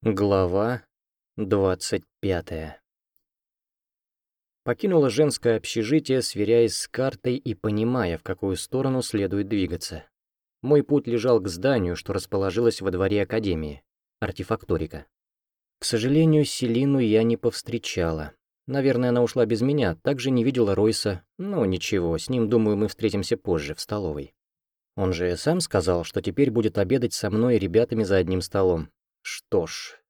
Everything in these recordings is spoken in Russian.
Глава 25 Покинула женское общежитие, сверяясь с картой и понимая, в какую сторону следует двигаться. Мой путь лежал к зданию, что расположилось во дворе Академии, артефакторика. К сожалению, Селину я не повстречала. Наверное, она ушла без меня, также не видела Ройса, но ничего, с ним, думаю, мы встретимся позже, в столовой. Он же сам сказал, что теперь будет обедать со мной и ребятами за одним столом, что ж,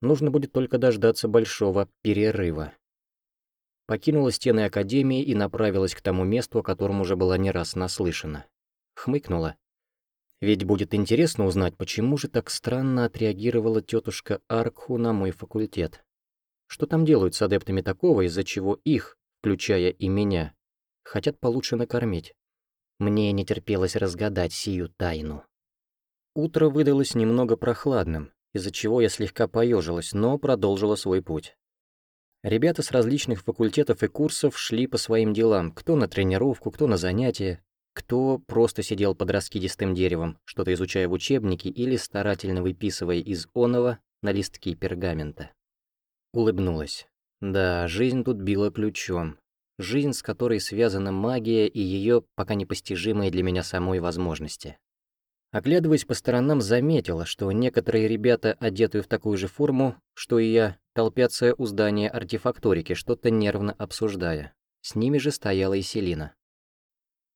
нужно будет только дождаться большого перерыва. Покинула стены Академии и направилась к тому месту, о котором уже была не раз наслышана. Хмыкнула. Ведь будет интересно узнать, почему же так странно отреагировала тетушка Аркху на мой факультет. Что там делают с адептами такого, из-за чего их, включая и меня, хотят получше накормить? Мне не терпелось разгадать сию тайну. Утро выдалось немного прохладным, из-за чего я слегка поежилась, но продолжила свой путь. Ребята с различных факультетов и курсов шли по своим делам, кто на тренировку, кто на занятия, кто просто сидел под раскидистым деревом, что-то изучая в учебнике или старательно выписывая из оного на листки пергамента. Улыбнулась. Да, жизнь тут била ключом. Жизнь, с которой связана магия и ее пока непостижимые для меня самой возможности. Оглядываясь по сторонам, заметила, что некоторые ребята, одетые в такую же форму, что и я, толпятся у здания артефакторики, что-то нервно обсуждая. С ними же стояла и Селина.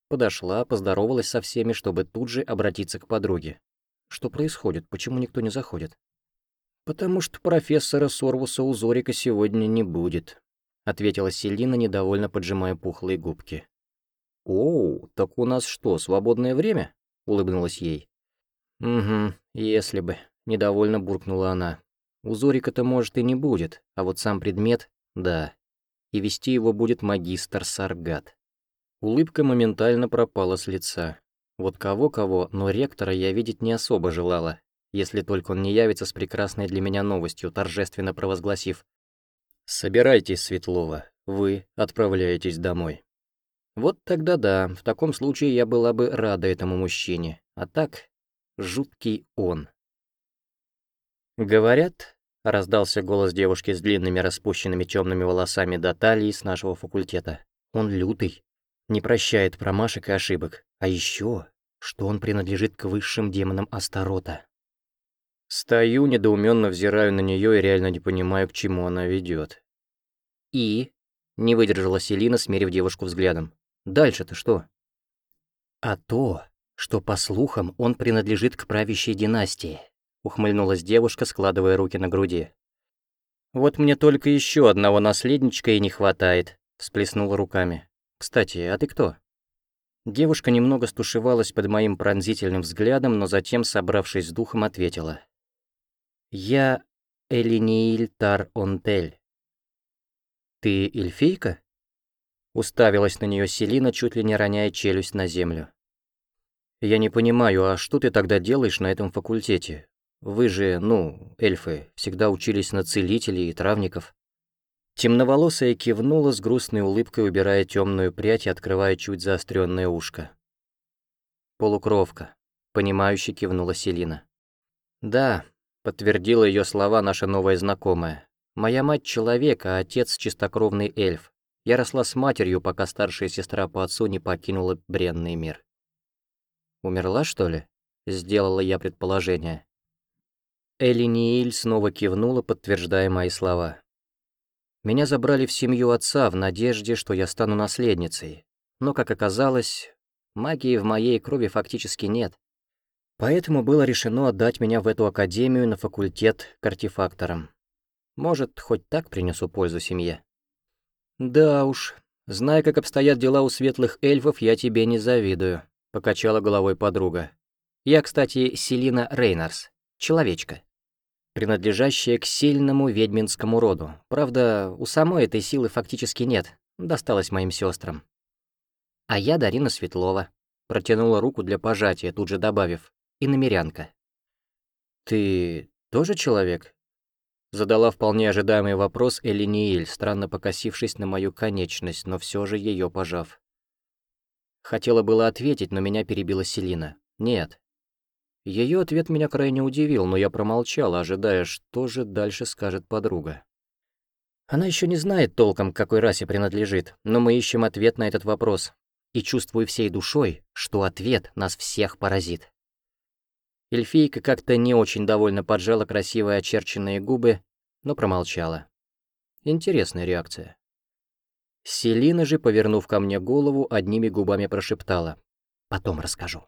Подошла, поздоровалась со всеми, чтобы тут же обратиться к подруге. Что происходит? Почему никто не заходит? «Потому что профессора Сорвуса Узорика сегодня не будет», ответила Селина, недовольно поджимая пухлые губки. «Оу, так у нас что, свободное время?» — улыбнулась ей. «Угу, если бы», — недовольно буркнула она. «У Зорика-то, может, и не будет, а вот сам предмет — да. И вести его будет магистр Саргат». Улыбка моментально пропала с лица. Вот кого-кого, но ректора я видеть не особо желала, если только он не явится с прекрасной для меня новостью, торжественно провозгласив «Собирайтесь, Светлова, вы отправляетесь домой». Вот тогда да, в таком случае я была бы рада этому мужчине. А так, жуткий он. «Говорят», — раздался голос девушки с длинными распущенными темными волосами до талии с нашего факультета, «он лютый, не прощает промашек и ошибок. А еще, что он принадлежит к высшим демонам Астарота». Стою, недоуменно взираю на нее и реально не понимаю, к чему она ведет. «И?» — не выдержала Селина, смерив девушку взглядом. Дальше-то что? А то, что, по слухам, он принадлежит к правящей династии, ухмыльнулась девушка, складывая руки на груди. Вот мне только еще одного наследничка и не хватает, всплеснула руками. Кстати, а ты кто? Девушка немного стушевалась под моим пронзительным взглядом, но затем, собравшись с духом, ответила. «Я Элинииль Тар-Онтель». «Ты эльфийка?» Уставилась на нее Селина, чуть ли не роняя челюсть на землю. «Я не понимаю, а что ты тогда делаешь на этом факультете? Вы же, ну, эльфы, всегда учились на целителей и травников». Темноволосая кивнула с грустной улыбкой, убирая темную прядь и открывая чуть заостренное ушко. «Полукровка», — понимающе кивнула Селина. «Да», — подтвердила ее слова наша новая знакомая. «Моя мать — человек, а отец — чистокровный эльф. Я росла с матерью, пока старшая сестра по отцу не покинула бренный мир. «Умерла, что ли?» — сделала я предположение. Элинииль снова кивнула, подтверждая мои слова. Меня забрали в семью отца в надежде, что я стану наследницей. Но, как оказалось, магии в моей крови фактически нет. Поэтому было решено отдать меня в эту академию на факультет к артефакторам. Может, хоть так принесу пользу семье. «Да уж, зная, как обстоят дела у светлых эльфов, я тебе не завидую», — покачала головой подруга. «Я, кстати, Селина Рейнарс, человечка, принадлежащая к сильному ведьминскому роду. Правда, у самой этой силы фактически нет, досталась моим сестрам. А я Дарина Светлова», — протянула руку для пожатия, тут же добавив, «и намерянка». «Ты тоже человек?» Задала вполне ожидаемый вопрос Элиниэль, странно покосившись на мою конечность, но все же ее пожав. Хотела было ответить, но меня перебила Селина. «Нет. Ее ответ меня крайне удивил, но я промолчал, ожидая, что же дальше скажет подруга. Она еще не знает толком, к какой расе принадлежит, но мы ищем ответ на этот вопрос. И чувствую всей душой, что ответ нас всех поразит. Эльфийка как-то не очень довольно поджала красивые очерченные губы, но промолчала. Интересная реакция. Селина же, повернув ко мне голову, одними губами прошептала. «Потом расскажу».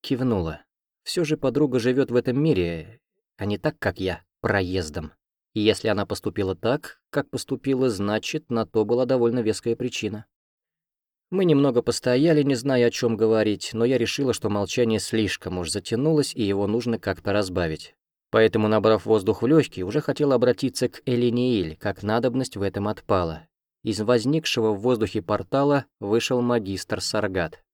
Кивнула. Все же подруга живет в этом мире, а не так, как я, проездом. И если она поступила так, как поступила, значит, на то была довольно веская причина. Мы немного постояли, не зная, о чем говорить, но я решила, что молчание слишком уж затянулось, и его нужно как-то разбавить. Поэтому, набрав воздух в легкие, уже хотела обратиться к Элинииль, как надобность в этом отпала. Из возникшего в воздухе портала вышел магистр Саргат.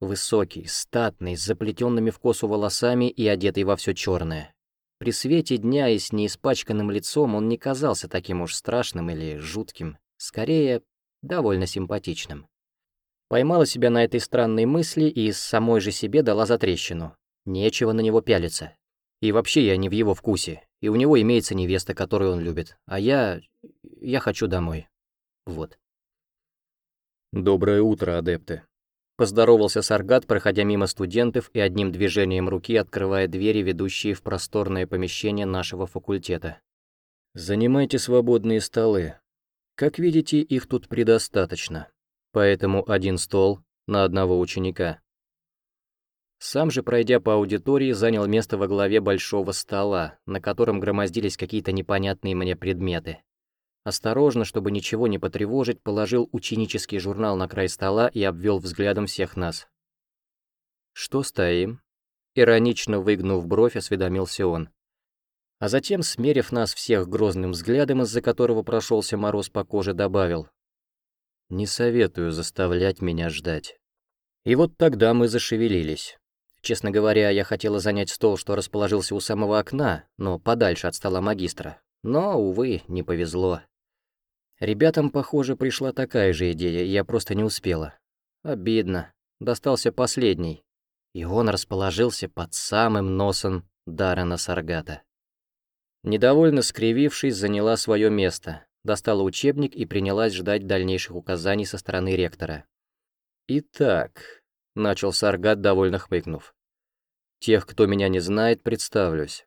Высокий, статный, с заплетенными в косу волосами и одетый во все черное. При свете дня и с неиспачканным лицом он не казался таким уж страшным или жутким, скорее, довольно симпатичным. Поймала себя на этой странной мысли и самой же себе дала затрещину. Нечего на него пялиться. И вообще я не в его вкусе, и у него имеется невеста, которую он любит, а я... я хочу домой. Вот. «Доброе утро, адепты», Поздоровался Саргат, проходя мимо студентов и одним движением руки открывая двери, ведущие в просторное помещение нашего факультета. «Занимайте свободные столы. Как видите, их тут предостаточно. Поэтому один стол на одного ученика». Сам же, пройдя по аудитории, занял место во главе большого стола, на котором громоздились какие-то непонятные мне предметы. Осторожно, чтобы ничего не потревожить, положил ученический журнал на край стола и обвел взглядом всех нас. «Что стоим?» Иронично выгнув бровь, осведомился он. А затем, смерив нас всех грозным взглядом, из-за которого прошелся мороз по коже, добавил. «Не советую заставлять меня ждать». И вот тогда мы зашевелились. Честно говоря, я хотела занять стол, что расположился у самого окна, но подальше от стола магистра. Но, увы, не повезло. Ребятам, похоже, пришла такая же идея, я просто не успела. Обидно. Достался последний. И он расположился под самым носом Даррена Саргата. Недовольно скривившись, заняла свое место, достала учебник и принялась ждать дальнейших указаний со стороны ректора. «Итак», — начал Саргат, довольно хмыкнув, — «тех, кто меня не знает, представлюсь.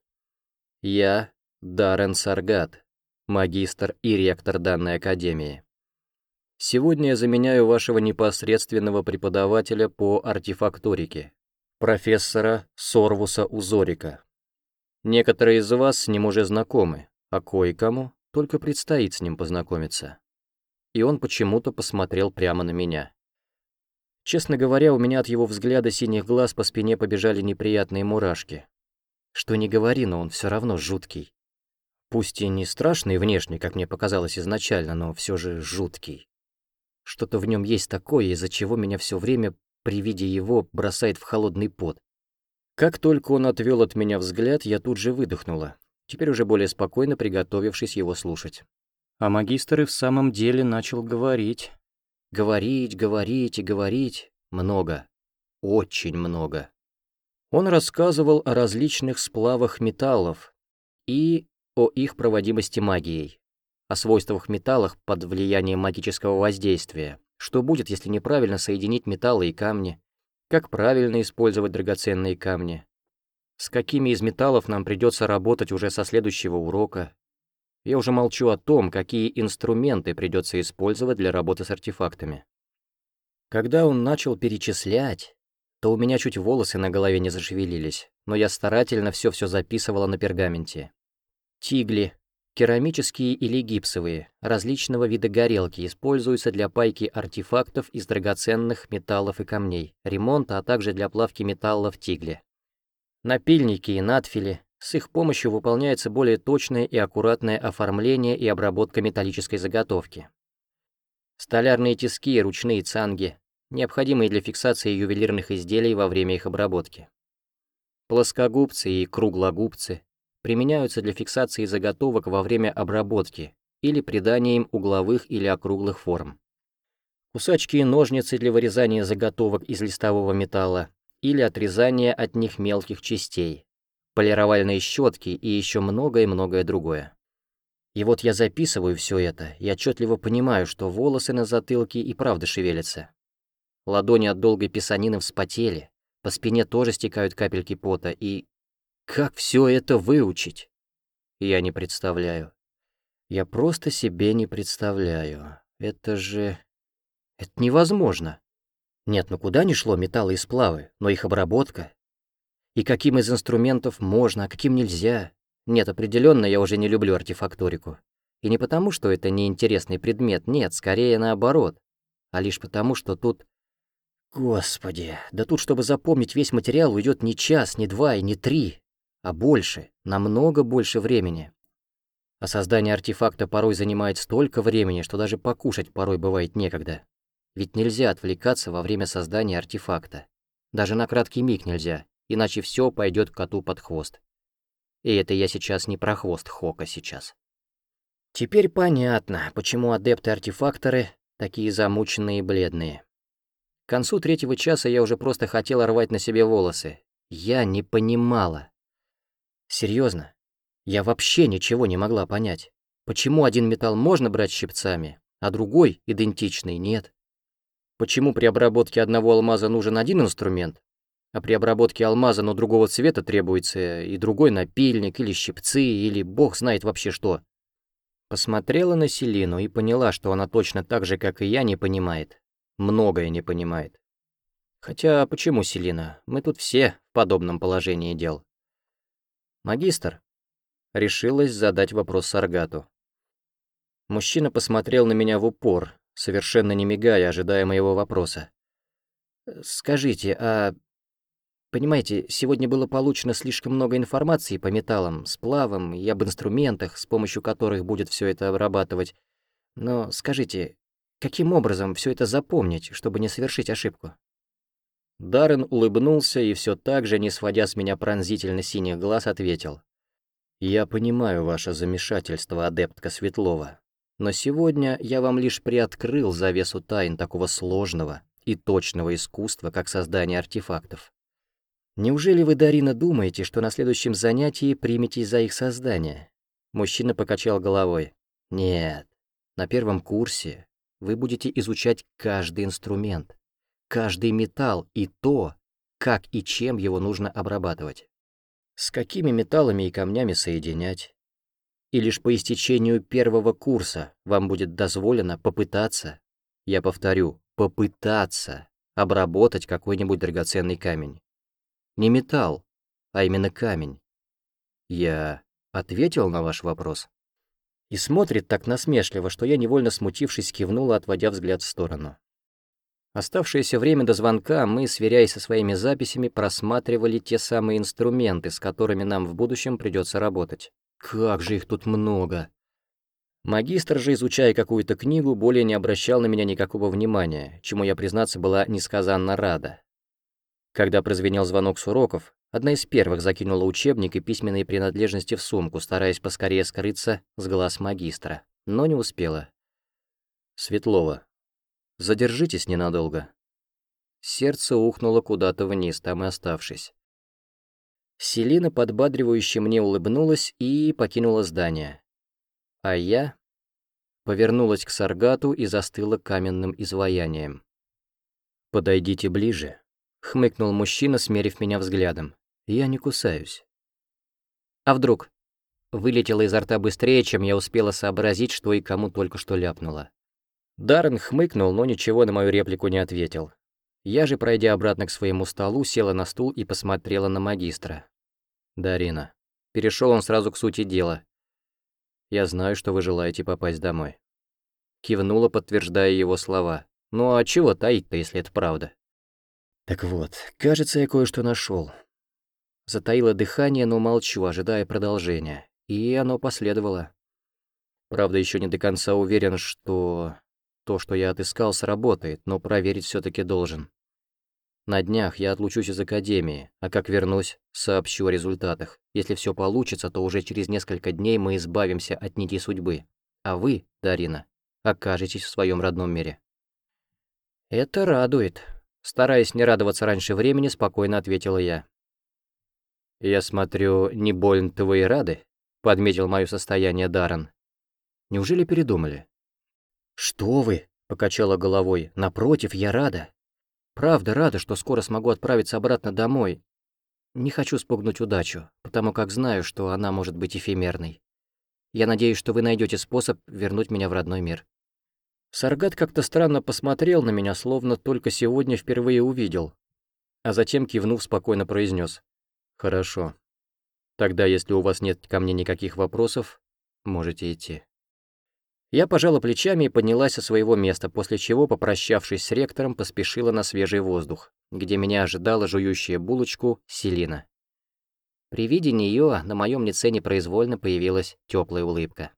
Я Даррен Саргат, магистр и ректор данной академии. Сегодня я заменяю вашего непосредственного преподавателя по артефакторике, профессора Сорвуса Узорика. Некоторые из вас с ним уже знакомы, а кое-кому только предстоит с ним познакомиться. И он почему-то посмотрел прямо на меня. Честно говоря, у меня от его взгляда синих глаз по спине побежали неприятные мурашки. Что не говори, но он все равно жуткий. Пусть и не страшный внешне, как мне показалось изначально, но все же жуткий. Что-то в нем есть такое, из-за чего меня все время при виде его бросает в холодный пот. Как только он отвел от меня взгляд, я тут же выдохнула, теперь уже более спокойно приготовившись его слушать. А магистр и в самом деле начал говорить. Говорить, говорить и говорить. Много. Очень много. Он рассказывал о различных сплавах металлов и о их проводимости магией, о свойствах металлах под влиянием магического воздействия, что будет, если неправильно соединить металлы и камни, как правильно использовать драгоценные камни, с какими из металлов нам придется работать уже со следующего урока. Я уже молчу о том, какие инструменты придется использовать для работы с артефактами. Когда он начал перечислять, то у меня чуть волосы на голове не зашевелились, но я старательно все-все записывала на пергаменте. Тигли, керамические или гипсовые, различного вида горелки, используются для пайки артефактов из драгоценных металлов и камней, ремонта, а также для плавки металла в тигле. Напильники и надфили, с их помощью выполняется более точное и аккуратное оформление и обработка металлической заготовки. Столярные тиски и ручные цанги, необходимые для фиксации ювелирных изделий во время их обработки. Плоскогубцы и круглогубцы, применяются для фиксации заготовок во время обработки или придания им угловых или округлых форм. Кусачки и ножницы для вырезания заготовок из листового металла, или отрезание от них мелких частей, полировальные щетки и еще многое-многое другое. И вот я записываю все это и отчетливо понимаю, что волосы на затылке и правда шевелятся. Ладони от долгой писанины вспотели, по спине тоже стекают капельки пота, и... Как все это выучить? Я не представляю. Я просто себе не представляю. Это же... Это невозможно. Нет, ну куда ни шло металлы и сплавы, но их обработка. И каким из инструментов можно, а каким нельзя. Нет, определенно я уже не люблю артефакторику. И не потому, что это неинтересный предмет, нет, скорее наоборот. А лишь потому, что тут... Господи, да тут, чтобы запомнить весь материал, уйдет не час, не два и не три, а больше, намного больше времени. А создание артефакта порой занимает столько времени, что даже покушать порой бывает некогда. Ведь нельзя отвлекаться во время создания артефакта. Даже на краткий миг нельзя, иначе все пойдет коту под хвост. И это я сейчас не про хвост Хока сейчас. Теперь понятно, почему адепты-артефакторы такие замученные и бледные. К концу третьего часа я уже просто хотела рвать на себе волосы. Я не понимала. Серьезно, я вообще ничего не могла понять. Почему один металл можно брать щипцами, а другой, идентичный, нет? Почему при обработке одного алмаза нужен один инструмент, а при обработке алмаза, но другого цвета требуется и другой напильник, или щипцы, или бог знает вообще что? Посмотрела на Селину и поняла, что она точно так же, как и я, не понимает. Многое не понимает. Хотя почему Селина? Мы тут все в подобном положении дел. Магистр. Решилась задать вопрос Саргату. Мужчина посмотрел на меня в упор, совершенно не мигая, ожидая моего вопроса. «Скажите, а... Понимаете, сегодня было получено слишком много информации по металлам, сплавам и об инструментах, с помощью которых будет все это обрабатывать. Но скажите, каким образом все это запомнить, чтобы не совершить ошибку?» Даррен улыбнулся и все так же, не сводя с меня пронзительно синих глаз, ответил. «Я понимаю ваше замешательство, адептка Светлова. Но сегодня я вам лишь приоткрыл завесу тайн такого сложного и точного искусства, как создание артефактов. Неужели вы, Дарина, думаете, что на следующем занятии приметесь за их создание? Мужчина покачал головой. Нет, на первом курсе вы будете изучать каждый инструмент, каждый металл и то, как и чем его нужно обрабатывать. С какими металлами и камнями соединять, и лишь по истечению первого курса вам будет дозволено попытаться, я повторю, попытаться обработать какой-нибудь драгоценный камень. Не металл, а именно камень. Я ответил на ваш вопрос? И смотрит так насмешливо, что я, невольно смутившись, кивнула, отводя взгляд в сторону. Оставшееся время до звонка мы, сверяясь со своими записями, просматривали те самые инструменты, с которыми нам в будущем придется работать. Как же их тут много. Магистр же, изучая какую-то книгу, более не обращал на меня никакого внимания, чему я, признаться, была несказанно рада. Когда прозвенел звонок с уроков, одна из первых закинула учебник и письменные принадлежности в сумку, стараясь поскорее скрыться с глаз магистра, но не успела. Светлова. Задержитесь ненадолго. Сердце ухнуло куда-то вниз, там и оставшись. Селина подбадривающе мне улыбнулась и покинула здание. А я повернулась к Саргату и застыла каменным изваянием. «Подойдите ближе», — хмыкнул мужчина, смерив меня взглядом. «Я не кусаюсь». «А вдруг?» Вылетела изо рта быстрее, чем я успела сообразить, что и кому только что ляпнула. Даррен хмыкнул, но ничего на мою реплику не ответил. Я же, пройдя обратно к своему столу, села на стул и посмотрела на магистра. «Дарина». Перешел он сразу к сути дела. «Я знаю, что вы желаете попасть домой». Кивнула, подтверждая его слова. «Ну а чего таить-то, если это правда?» «Так вот, кажется, я кое-что нашел. Затаила дыхание, но молчу, ожидая продолжения. И оно последовало. Правда, еще не до конца уверен, что то, что я отыскал, сработает, но проверить все таки должен. На днях я отлучусь из академии, а как вернусь, сообщу о результатах. Если все получится, то уже через несколько дней мы избавимся от нити судьбы. А вы, Дарина, окажетесь в своем родном мире. Это радует. Стараясь не радоваться раньше времени, спокойно ответила я. «Я смотрю, не больно-то вы и рады?» — подметил мое состояние Даррен. «Неужели передумали?» «Что вы?» — покачала головой. «Напротив, я рада. Правда рада, что скоро смогу отправиться обратно домой. Не хочу спугнуть удачу, потому как знаю, что она может быть эфемерной. Я надеюсь, что вы найдете способ вернуть меня в родной мир». Саргат как-то странно посмотрел на меня, словно только сегодня впервые увидел, а затем, кивнув, спокойно произнес: «Хорошо. Тогда, если у вас нет ко мне никаких вопросов, можете идти». Я пожала плечами и поднялась со своего места, после чего, попрощавшись с ректором, поспешила на свежий воздух, где меня ожидала жующая булочку Селина. При виде нее на моем лице непроизвольно появилась теплая улыбка.